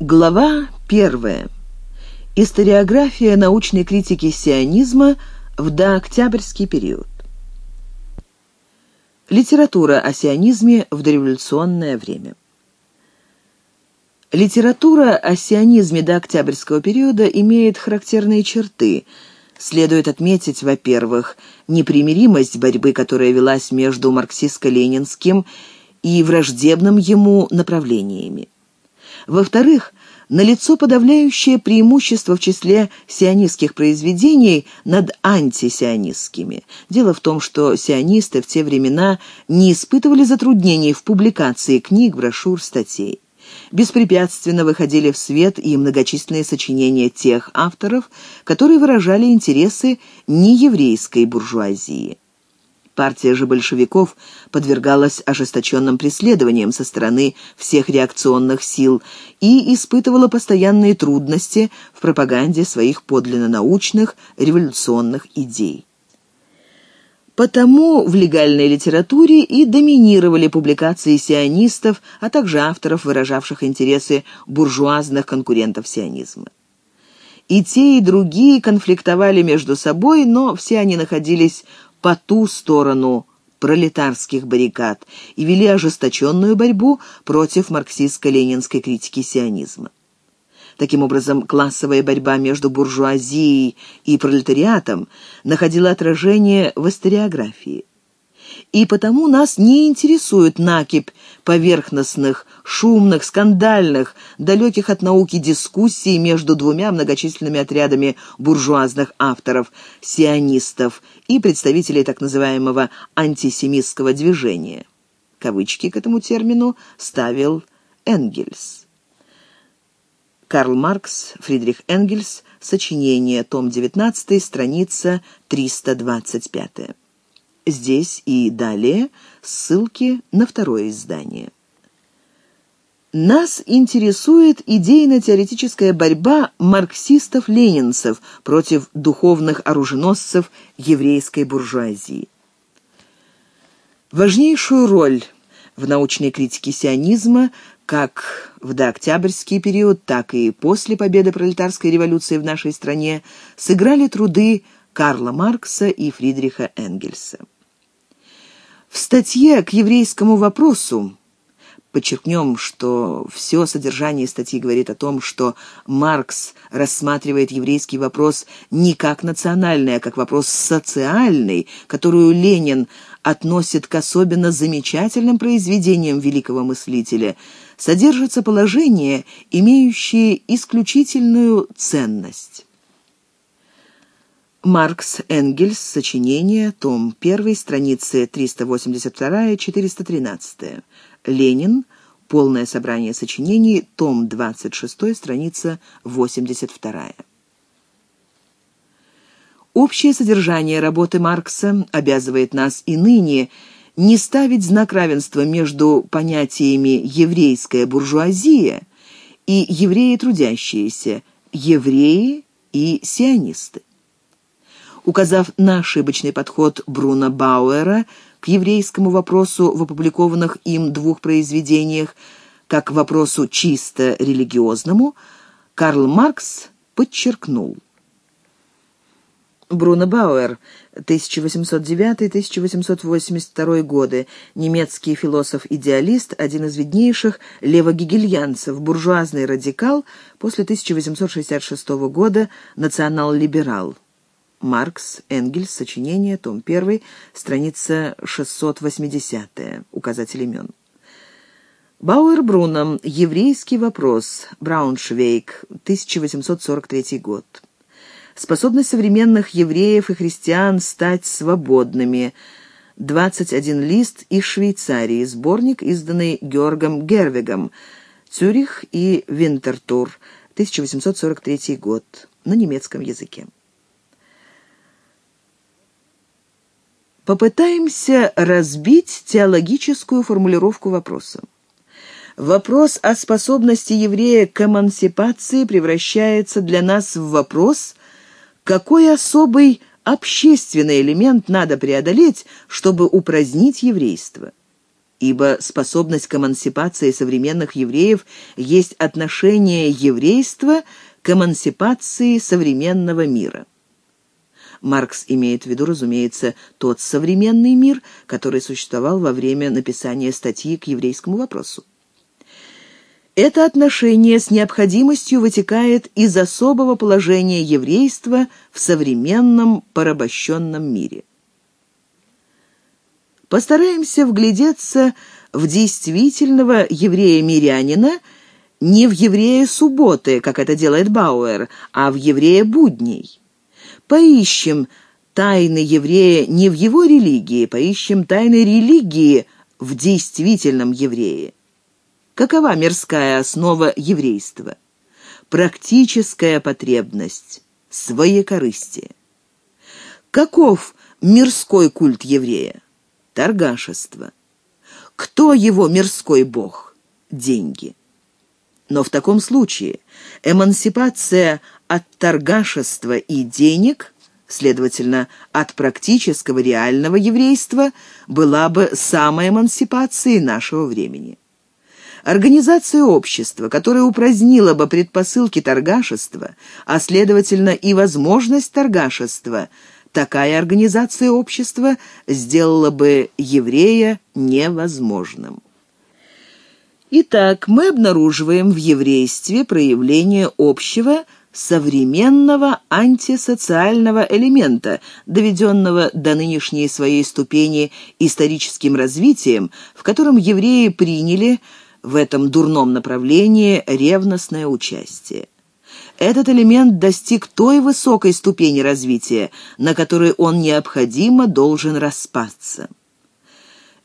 Глава первая. Историография научной критики сионизма в дооктябрьский период. Литература о сионизме в дореволюционное время. Литература о сионизме до октябрьского периода имеет характерные черты. Следует отметить, во-первых, непримиримость борьбы, которая велась между марксистско-ленинским и враждебным ему направлениями. Во-вторых, налицо подавляющее преимущество в числе сионистских произведений над антисионистскими. Дело в том, что сионисты в те времена не испытывали затруднений в публикации книг, брошюр, статей. Беспрепятственно выходили в свет и многочисленные сочинения тех авторов, которые выражали интересы нееврейской буржуазии. Партия же большевиков подвергалась ожесточенным преследованиям со стороны всех реакционных сил и испытывала постоянные трудности в пропаганде своих подлинно научных революционных идей. Потому в легальной литературе и доминировали публикации сионистов, а также авторов, выражавших интересы буржуазных конкурентов сионизма. И те, и другие конфликтовали между собой, но все они находились по ту сторону пролетарских баррикад и вели ожесточенную борьбу против марксистско-ленинской критики сионизма. Таким образом, классовая борьба между буржуазией и пролетариатом находила отражение в историографии и потому нас не интересует накипь поверхностных, шумных, скандальных, далеких от науки дискуссий между двумя многочисленными отрядами буржуазных авторов, сионистов и представителей так называемого антисемитского движения. Кавычки к этому термину ставил Энгельс. Карл Маркс, Фридрих Энгельс, сочинение, том 19, страница 325. Здесь и далее ссылки на второе издание. Нас интересует идейно-теоретическая борьба марксистов-ленинцев против духовных оруженосцев еврейской буржуазии. Важнейшую роль в научной критике сионизма как в дооктябрьский период, так и после победы пролетарской революции в нашей стране сыграли труды Карла Маркса и Фридриха Энгельса. В статье к еврейскому вопросу Подчеркнем, что все содержание статьи говорит о том, что Маркс рассматривает еврейский вопрос не как национальный, а как вопрос социальный, которую Ленин относит к особенно замечательным произведениям великого мыслителя, содержится положение, имеющее исключительную ценность. Маркс Энгельс, сочинение, том 1, страницы 382-413. Ленин, полное собрание сочинений, том 26, страница 82. Общее содержание работы Маркса обязывает нас и ныне не ставить знак равенства между понятиями «еврейская буржуазия» и «евреи трудящиеся», «евреи» и «сионисты» указав на ошибочный подход Бруно Бауэра к еврейскому вопросу в опубликованных им двух произведениях, как вопросу чисто религиозному, Карл Маркс подчеркнул. Бруно Бауэр, 1809-1882 годы, немецкий философ-идеалист, один из виднейших левогегельянцев, буржуазный радикал, после 1866 года национал-либерал. Маркс, Энгельс, сочинение, том 1, страница 680, указатель имен. Бауэр Бруном. Еврейский вопрос. Брауншвейг. 1843 год. Способность современных евреев и христиан стать свободными. 21 лист из Швейцарии. Сборник, изданный Георгом Гервигом. Цюрих и Винтертур. 1843 год. На немецком языке. Попытаемся разбить теологическую формулировку вопроса. Вопрос о способности еврея к эмансипации превращается для нас в вопрос, какой особый общественный элемент надо преодолеть, чтобы упразднить еврейство. ибо способность к эмансипации современных евреев есть отношение еврейства к эмансипации современного мира. Маркс имеет в виду, разумеется, тот современный мир, который существовал во время написания статьи к еврейскому вопросу. Это отношение с необходимостью вытекает из особого положения еврейства в современном порабощенном мире. Постараемся вглядеться в действительного еврея-мирянина не в еврея субботы, как это делает Бауэр, а в еврея будней. Поищем тайны еврея не в его религии, поищем тайны религии в действительном еврее. Какова мирская основа еврейства? Практическая потребность, своекорыстие. Каков мирской культ еврея? торгашество. Кто его мирской бог? Деньги. Но в таком случае эмансипация от торгашества и денег, следовательно, от практического реального еврейства, была бы самой эмансипацией нашего времени. Организация общества, которая упразднила бы предпосылки торгашества, а следовательно и возможность торгашества – такая организация общества сделала бы еврея невозможным. Итак, мы обнаруживаем в еврействе проявление общего современного антисоциального элемента, доведенного до нынешней своей ступени историческим развитием, в котором евреи приняли в этом дурном направлении ревностное участие этот элемент достиг той высокой ступени развития, на которой он необходимо должен распасться.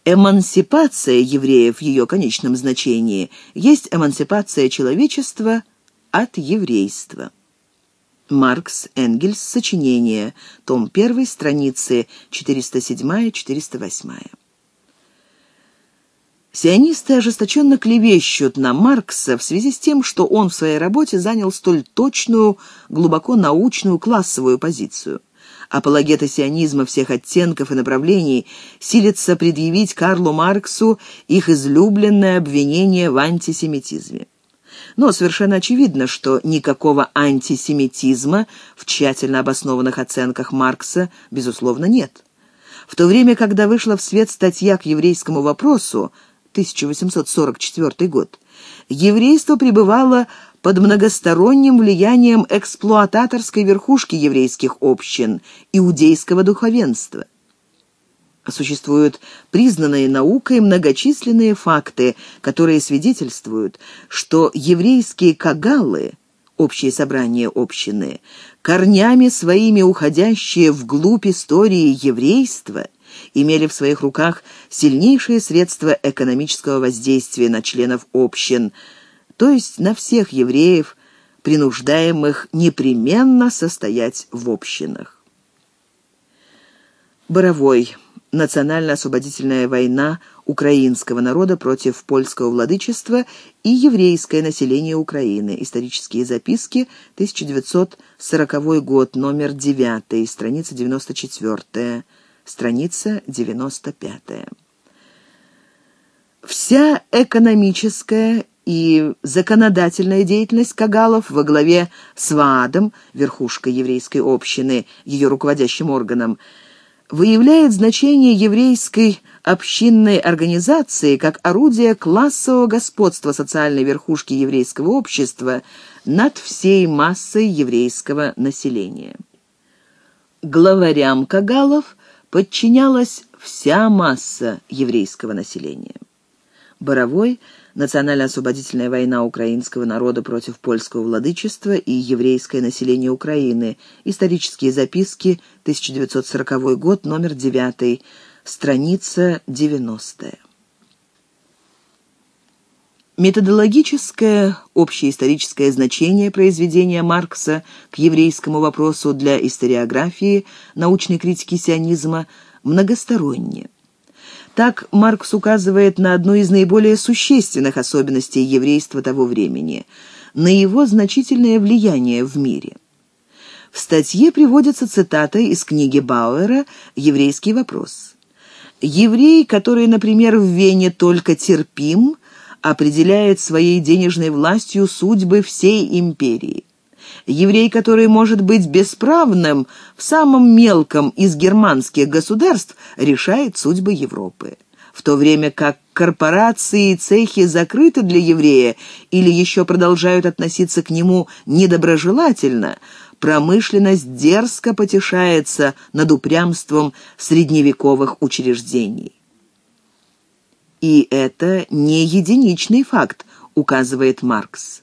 Эмансипация евреев в ее конечном значении есть эмансипация человечества от еврейства. Маркс, Энгельс, сочинение, том 1, страницы 407-408. Сионисты ожесточенно клевещут на Маркса в связи с тем, что он в своей работе занял столь точную, глубоко научную классовую позицию. Апологеты сионизма всех оттенков и направлений силятся предъявить Карлу Марксу их излюбленное обвинение в антисемитизме. Но совершенно очевидно, что никакого антисемитизма в тщательно обоснованных оценках Маркса, безусловно, нет. В то время, когда вышла в свет статья к еврейскому вопросу, 1844 год, еврейство пребывало под многосторонним влиянием эксплуататорской верхушки еврейских общин, иудейского духовенства. Существуют признанные наукой многочисленные факты, которые свидетельствуют, что еврейские кагалы, общие собрания общины, корнями своими уходящие вглубь истории еврейства – имели в своих руках сильнейшие средства экономического воздействия на членов общин, то есть на всех евреев, принуждаемых непременно состоять в общинах. Боровой. Национально-освободительная война украинского народа против польского владычества и еврейское население Украины. Исторические записки, 1940 год, номер 9, страница 94 страница 95. Вся экономическая и законодательная деятельность Кагалов во главе с ВААДом, верхушкой еврейской общины, ее руководящим органом, выявляет значение еврейской общинной организации как орудие классового господства социальной верхушки еврейского общества над всей массой еврейского населения. Главарям Кагалов подчинялась вся масса еврейского населения. Боровой Национально-освободительная война украинского народа против польского владычества и еврейское население Украины. Исторические записки, 1940 год, номер 9, страница 90. Методологическое общеисторическое значение произведения Маркса к еврейскому вопросу для историографии, научной критики сионизма многостороннее. Так Маркс указывает на одну из наиболее существенных особенностей еврейства того времени – на его значительное влияние в мире. В статье приводится цитата из книги Бауэра «Еврейский вопрос». Еврей, который, например, в Вене только терпим, определяет своей денежной властью судьбы всей империи. Еврей, который может быть бесправным в самом мелком из германских государств, решает судьбы Европы. В то время как корпорации и цехи закрыты для еврея или еще продолжают относиться к нему недоброжелательно, промышленность дерзко потешается над упрямством средневековых учреждений. И это не единичный факт, указывает Маркс.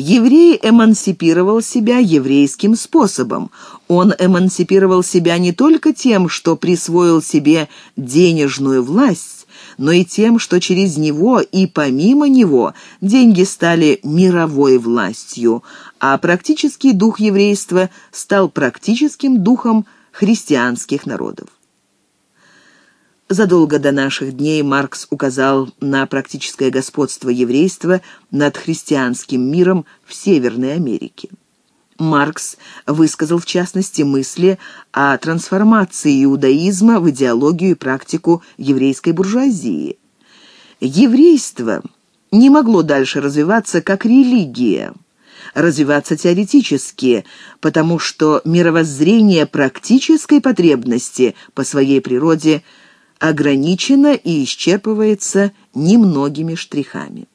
Еврей эмансипировал себя еврейским способом. Он эмансипировал себя не только тем, что присвоил себе денежную власть, но и тем, что через него и помимо него деньги стали мировой властью, а практический дух еврейства стал практическим духом христианских народов. Задолго до наших дней Маркс указал на практическое господство еврейства над христианским миром в Северной Америке. Маркс высказал в частности мысли о трансформации иудаизма в идеологию и практику еврейской буржуазии. Еврейство не могло дальше развиваться как религия, развиваться теоретически, потому что мировоззрение практической потребности по своей природе – ограничено и исчерпывается немногими штрихами.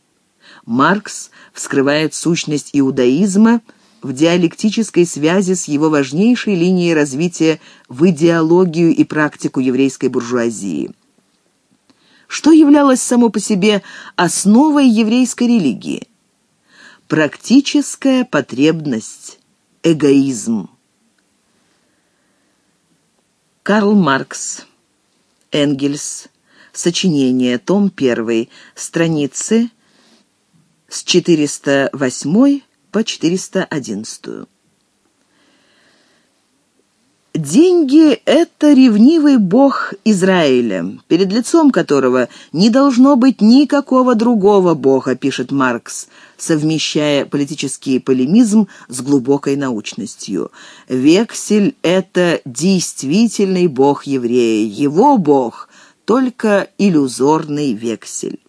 Маркс вскрывает сущность иудаизма в диалектической связи с его важнейшей линией развития в идеологию и практику еврейской буржуазии. Что являлось само по себе основой еврейской религии? Практическая потребность, эгоизм. Карл Маркс Энгельс. Сочинение. Том 1. Страницы с 408 по 411. Деньги — это ревнивый бог Израиля, перед лицом которого не должно быть никакого другого бога, пишет Маркс, совмещая политический полемизм с глубокой научностью. Вексель — это действительный бог еврея, его бог — только иллюзорный вексель.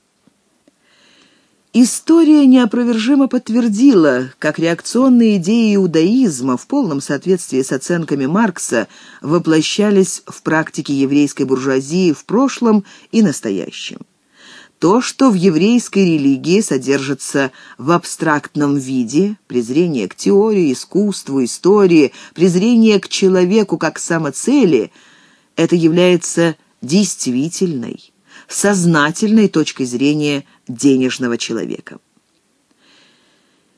История неопровержимо подтвердила, как реакционные идеи иудаизма в полном соответствии с оценками Маркса воплощались в практике еврейской буржуазии в прошлом и настоящем. То, что в еврейской религии содержится в абстрактном виде, презрение к теории, искусству, истории, презрение к человеку как самоцели, это является действительной, сознательной точкой зрения денежного человека.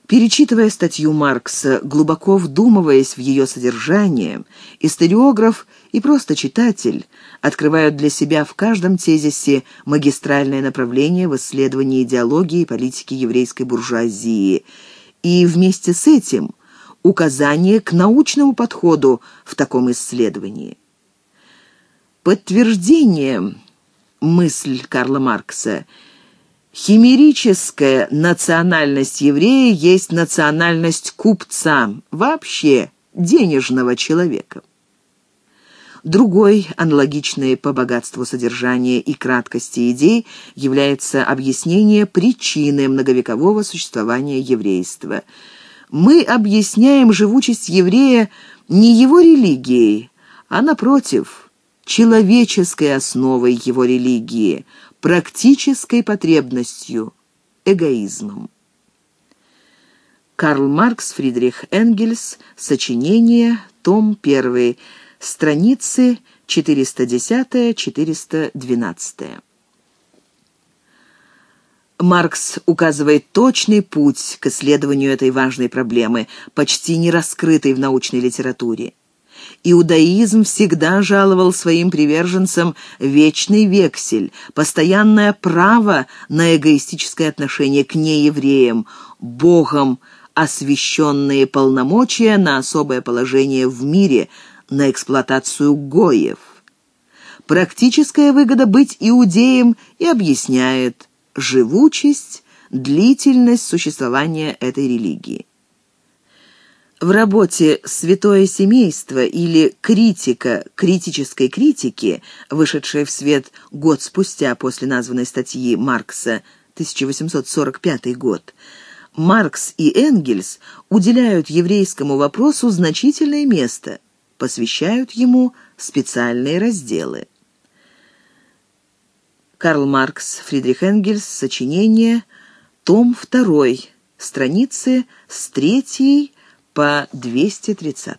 Перечитывая статью Маркса, глубоко вдумываясь в ее содержание, историограф и просто читатель открывают для себя в каждом тезисе магистральное направление в исследовании идеологии и политики еврейской буржуазии, и вместе с этим указание к научному подходу в таком исследовании. Подтверждение мысль Карла Маркса – Химерическая национальность еврея есть национальность купца, вообще денежного человека. Другой, аналогичный по богатству содержания и краткости идей, является объяснение причины многовекового существования еврейства. Мы объясняем живучесть еврея не его религией, а, напротив, человеческой основой его религии – практической потребностью, эгоизмом. Карл Маркс, Фридрих Энгельс, сочинение, том 1, страницы 410-412. Маркс указывает точный путь к исследованию этой важной проблемы, почти не раскрытой в научной литературе. Иудаизм всегда жаловал своим приверженцам вечный вексель, постоянное право на эгоистическое отношение к неевреям, Богом освященные полномочия на особое положение в мире, на эксплуатацию гоев. Практическая выгода быть иудеем и объясняет живучесть, длительность существования этой религии. В работе «Святое семейство» или «Критика критической критики», вышедшей в свет год спустя после названной статьи Маркса 1845 год, Маркс и Энгельс уделяют еврейскому вопросу значительное место, посвящают ему специальные разделы. Карл Маркс, Фридрих Энгельс, сочинение, том 2, страницы с 3 по 230.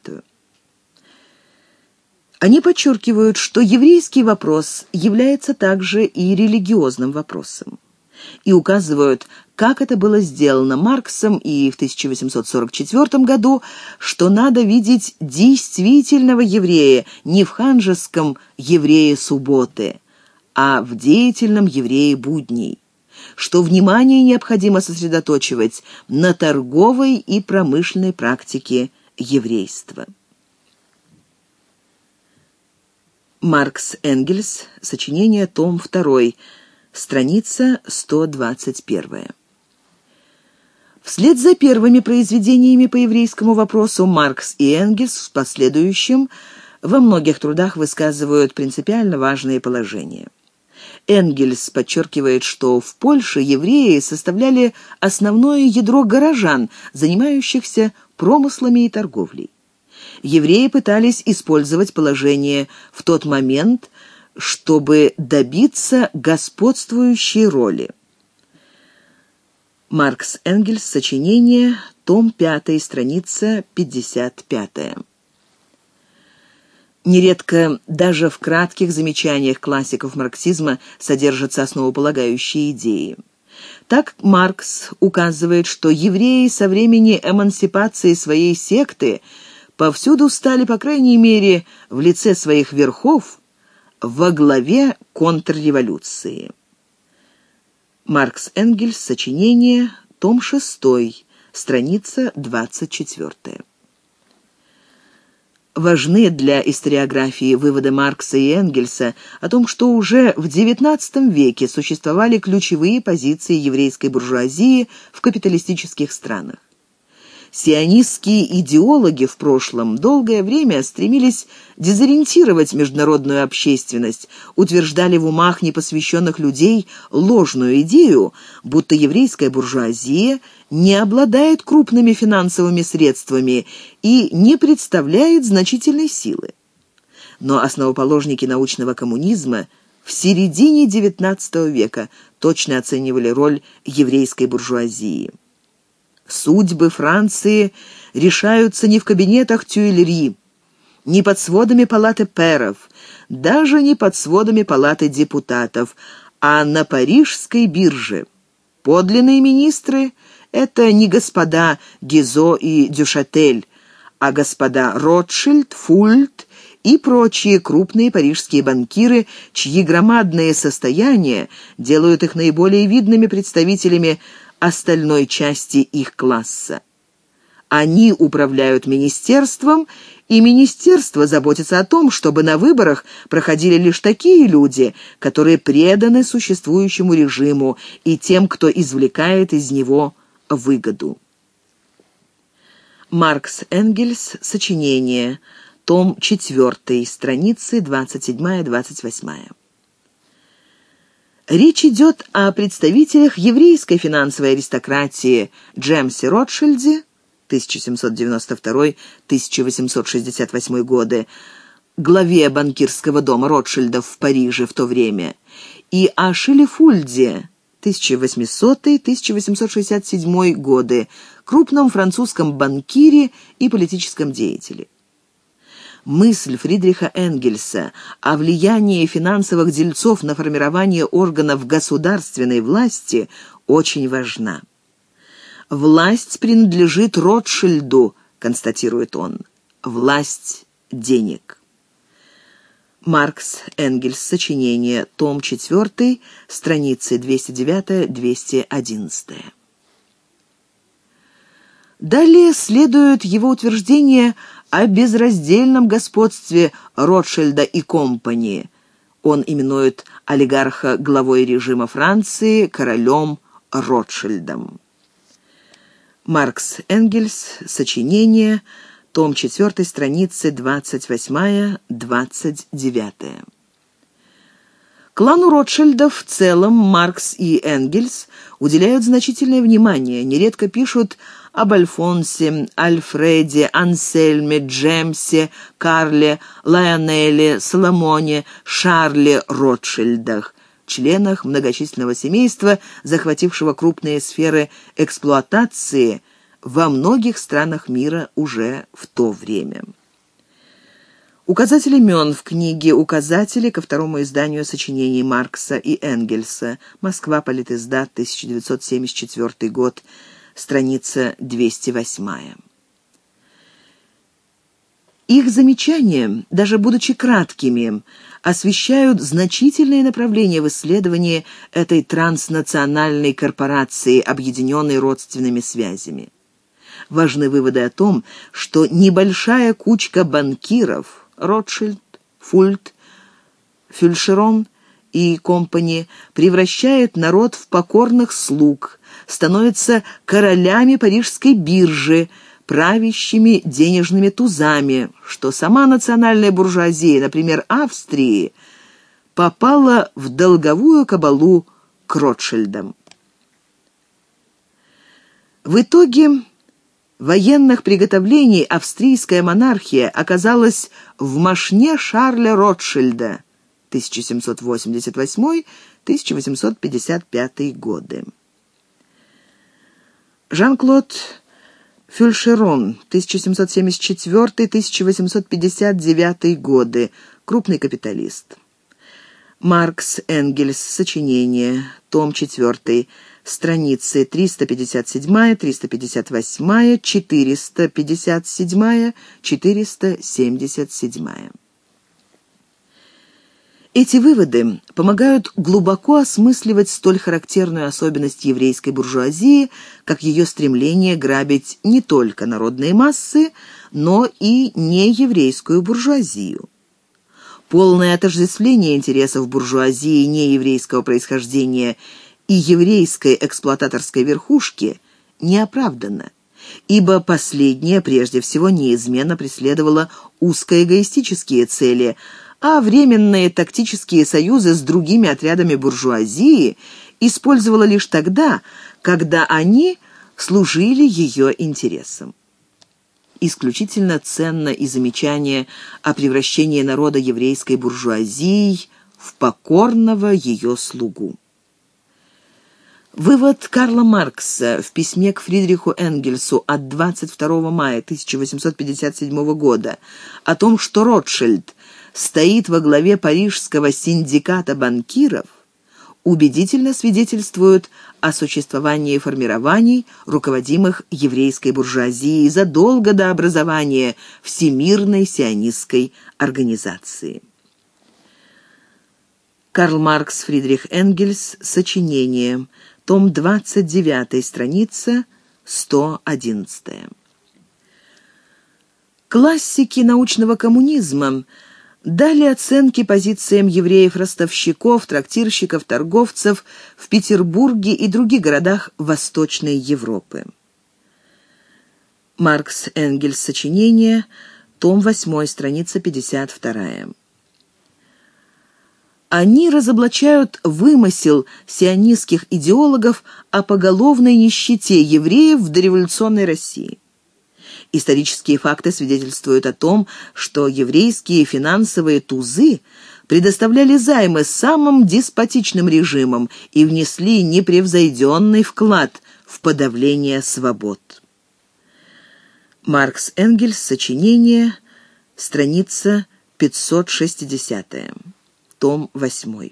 Они подчеркивают, что еврейский вопрос является также и религиозным вопросом и указывают, как это было сделано Марксом и в 1844 году, что надо видеть действительного еврея не в ханжеском еврее субботы, а в деятельном еврее будней что внимание необходимо сосредоточивать на торговой и промышленной практике еврейства. Маркс Энгельс, сочинение, том 2, страница 121. Вслед за первыми произведениями по еврейскому вопросу Маркс и Энгельс в последующем во многих трудах высказывают принципиально важные положения. Энгельс подчеркивает, что в Польше евреи составляли основное ядро горожан, занимающихся промыслами и торговлей. Евреи пытались использовать положение в тот момент, чтобы добиться господствующей роли. Маркс Энгельс, сочинение, том 5, страница 55. Нередко даже в кратких замечаниях классиков марксизма содержатся основополагающие идеи. Так Маркс указывает, что евреи со времени эмансипации своей секты повсюду стали, по крайней мере, в лице своих верхов, во главе контрреволюции. Маркс Энгельс, сочинение, том 6, страница 24 важны для историографии выводы Маркса и Энгельса о том, что уже в XIX веке существовали ключевые позиции еврейской буржуазии в капиталистических странах. Сионистские идеологи в прошлом долгое время стремились дезориентировать международную общественность, утверждали в умах непосвященных людей ложную идею, будто еврейская буржуазия не обладает крупными финансовыми средствами и не представляет значительной силы. Но основоположники научного коммунизма в середине XIX века точно оценивали роль еврейской буржуазии. Судьбы Франции решаются не в кабинетах Тюильри, не под сводами палаты перов, даже не под сводами палаты депутатов, а на парижской бирже. Подлинные министры — это не господа Гизо и Дюшатель, а господа Ротшильд, Фульт и прочие крупные парижские банкиры, чьи громадные состояния делают их наиболее видными представителями остальной части их класса. Они управляют министерством, и министерство заботится о том, чтобы на выборах проходили лишь такие люди, которые преданы существующему режиму и тем, кто извлекает из него выгоду. Маркс Энгельс, сочинение, том 4, страницы 27-28. Речь идет о представителях еврейской финансовой аристократии Джемсе Ротшильде 1792-1868 годы, главе банкирского дома Ротшильдов в Париже в то время, и о Шелефульде 1800-1867 годы, крупном французском банкире и политическом деятеле мысль Фридриха Энгельса о влиянии финансовых дельцов на формирование органов государственной власти очень важна. «Власть принадлежит Ротшильду», — констатирует он. «Власть денег». Маркс, Энгельс, сочинение, том 4, страницы 209-211. Далее следует его утверждение о безраздельном господстве Ротшильда и компании. Он именует олигарха главой режима Франции королем Ротшильдом. Маркс Энгельс, сочинение, том 4, страницы 28-29. Клану Ротшильдов в целом Маркс и Энгельс уделяют значительное внимание, нередко пишут об Альфонсе, Альфреде, Ансельме, Джемсе, Карле, Лайонеле, Соломоне, Шарле Ротшильдах, членах многочисленного семейства, захватившего крупные сферы эксплуатации во многих странах мира уже в то время. Указатель имен в книге «Указатели» ко второму изданию сочинений Маркса и Энгельса. Москва, Политиздат, 1974 год, страница 208. Их замечания, даже будучи краткими, освещают значительные направления в исследовании этой транснациональной корпорации, объединенной родственными связями. Важны выводы о том, что небольшая кучка банкиров – Ротшильд, Фульт, Фюльшерон и компани – превращает народ в покорных слуг, становится королями парижской биржи – правящими денежными тузами, что сама национальная буржуазия, например, Австрии, попала в долговую кабалу к Ротшильдам. В итоге военных приготовлений австрийская монархия оказалась в мошне Шарля Ротшильда 1788-1855 годы. Жан-Клод Фюльшерон, 1774-1859 годы, крупный капиталист. Маркс Энгельс, сочинение, том 4, страницы 357, 358, 457, 477. Эти выводы помогают глубоко осмысливать столь характерную особенность еврейской буржуазии, как ее стремление грабить не только народные массы, но и нееврейскую буржуазию. Полное отождествление интересов буржуазии нееврейского происхождения и еврейской эксплуататорской верхушки не оправдано, ибо последняя прежде всего неизменно преследовала узкоэгоистические цели – а временные тактические союзы с другими отрядами буржуазии использовала лишь тогда, когда они служили ее интересам. Исключительно ценно и замечание о превращении народа еврейской буржуазией в покорного ее слугу. Вывод Карла Маркса в письме к Фридриху Энгельсу от 22 мая 1857 года о том, что Ротшильд стоит во главе парижского синдиката банкиров, убедительно свидетельствуют о существовании формирований, руководимых еврейской буржуазией задолго до образования Всемирной сионистской организации. Карл Маркс, Фридрих Энгельс, сочинение, том 29, страница 111. Классики научного коммунизма – дали оценки позициям евреев-ростовщиков, трактирщиков, торговцев в Петербурге и других городах Восточной Европы. Маркс Энгельс. Сочинение. Том 8. Страница 52. Они разоблачают вымысел сионистских идеологов о поголовной нищете евреев в дореволюционной России. Исторические факты свидетельствуют о том, что еврейские финансовые тузы предоставляли займы самым деспотичным режимам и внесли непревзойденный вклад в подавление свобод. Маркс Энгельс, сочинение, страница 560, том 8.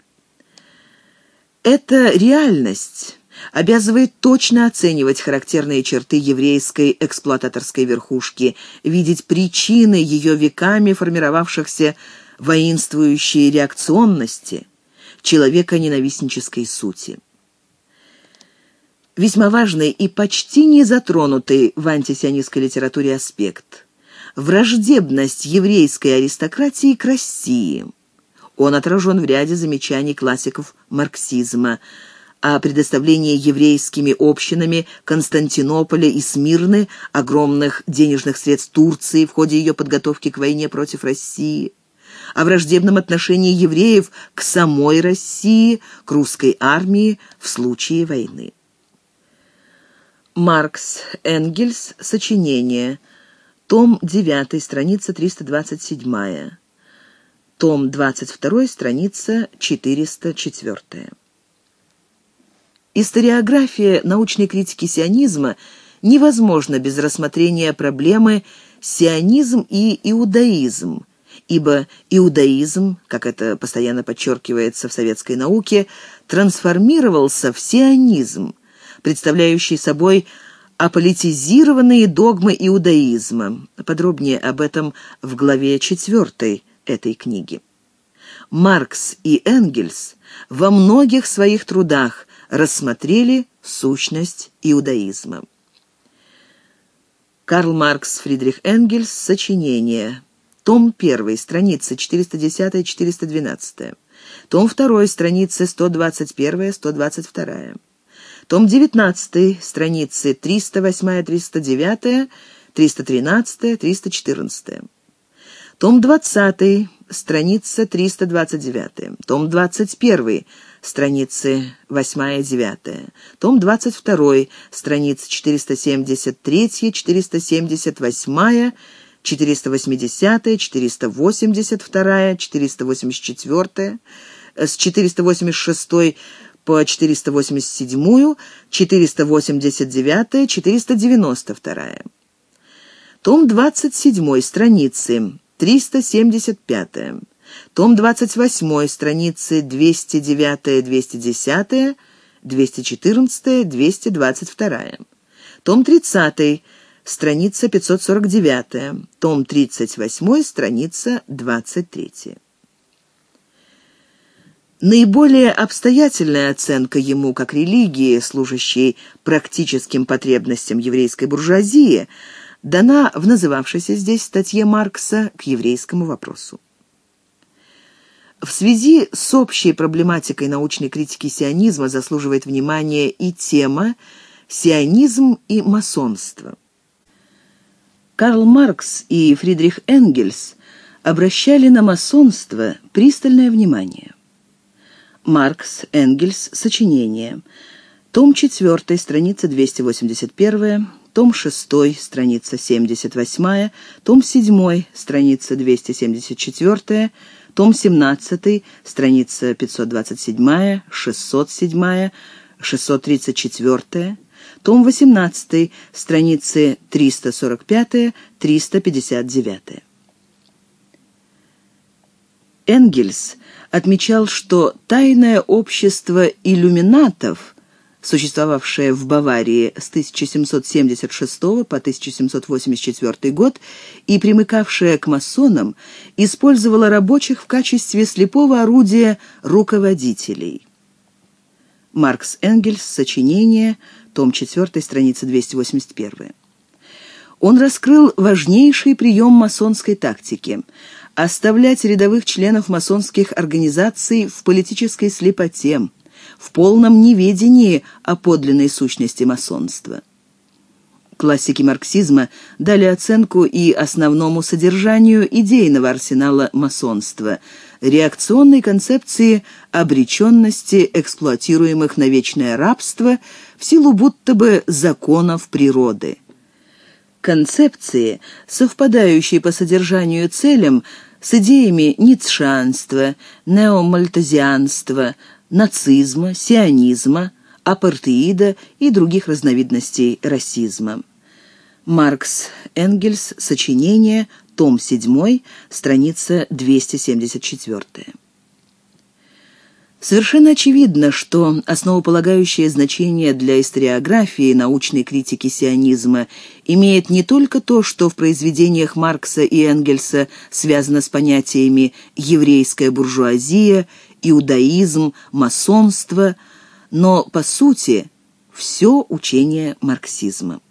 Это реальность, обязывает точно оценивать характерные черты еврейской эксплуататорской верхушки, видеть причины ее веками формировавшихся воинствующей реакционности, человека-ненавистнической сути. Весьма важный и почти не затронутый в антисионистской литературе аспект – враждебность еврейской аристократии к России. Он отражен в ряде замечаний классиков марксизма – о предоставлении еврейскими общинами Константинополя и Смирны огромных денежных средств Турции в ходе ее подготовки к войне против России, о враждебном отношении евреев к самой России, к русской армии в случае войны. Маркс, Энгельс, сочинение, том 9, страница 327, том 22, страница 404. Историография научной критики сионизма невозможна без рассмотрения проблемы сионизм и иудаизм, ибо иудаизм, как это постоянно подчеркивается в советской науке, трансформировался в сионизм, представляющий собой аполитизированные догмы иудаизма. Подробнее об этом в главе 4 этой книги. Маркс и Энгельс во многих своих трудах рассмотрели сущность иудаизма. Карл Маркс, Фридрих Энгельс, сочинение. Том 1, страницы 410-412. Том 2, страницы 121-122. Том 19, страницы 308-309, 313-314. Том 20, страница 329. Том 21, страницы 8-9. Том 22, страницы 473, 478, 480, 482, 484, с 486 по 487, 489, 492. Том 27, страницы 375. Том 28, страницы 209-210, 214-222. Том 30, страница 549. Том 38, страница 23. Наиболее обстоятельная оценка ему как религии, служащей практическим потребностям еврейской буржуазии, дана в называвшейся здесь статье Маркса к еврейскому вопросу. В связи с общей проблематикой научной критики сионизма заслуживает внимания и тема «Сионизм и масонство». Карл Маркс и Фридрих Энгельс обращали на масонство пристальное внимание. Маркс, Энгельс, сочинение. Том 4, страница 281, том 6, страница 78, том 7, страница 274, том 17, страница 527, 607, 634, том 18, страницы 345, 359. Энгельс отмечал, что тайное общество иллюминатов – существовавшая в Баварии с 1776 по 1784 год и примыкавшая к масонам, использовала рабочих в качестве слепого орудия руководителей. Маркс Энгельс, сочинение, том 4, страница 281. Он раскрыл важнейший прием масонской тактики – оставлять рядовых членов масонских организаций в политической слепоте, в полном неведении о подлинной сущности масонства. Классики марксизма дали оценку и основному содержанию идейного арсенала масонства, реакционной концепции обреченности эксплуатируемых на вечное рабство в силу будто бы законов природы. Концепции, совпадающие по содержанию целям с идеями ницшанства, неомальтезианства, нацизма, сионизма, апартеида и других разновидностей расизма. Маркс Энгельс, сочинение, том 7, страница 274. Совершенно очевидно, что основополагающее значение для историографии научной критики сионизма имеет не только то, что в произведениях Маркса и Энгельса связано с понятиями «еврейская буржуазия», «иудаизм», «масонство», но, по сути, все учение марксизма.